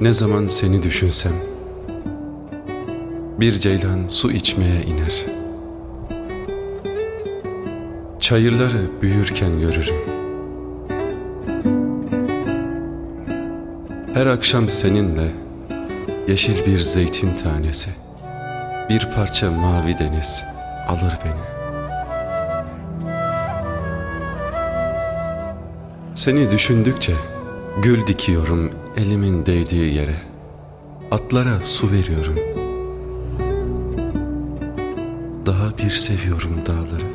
Ne zaman seni düşünsem Bir ceylan su içmeye iner. Çayırları büyürken görürüm. Her akşam seninle Yeşil bir zeytin tanesi Bir parça mavi deniz alır beni. Seni düşündükçe gül dikiyorum elimin değdiği yere. Atlara su veriyorum. Daha bir seviyorum dağları.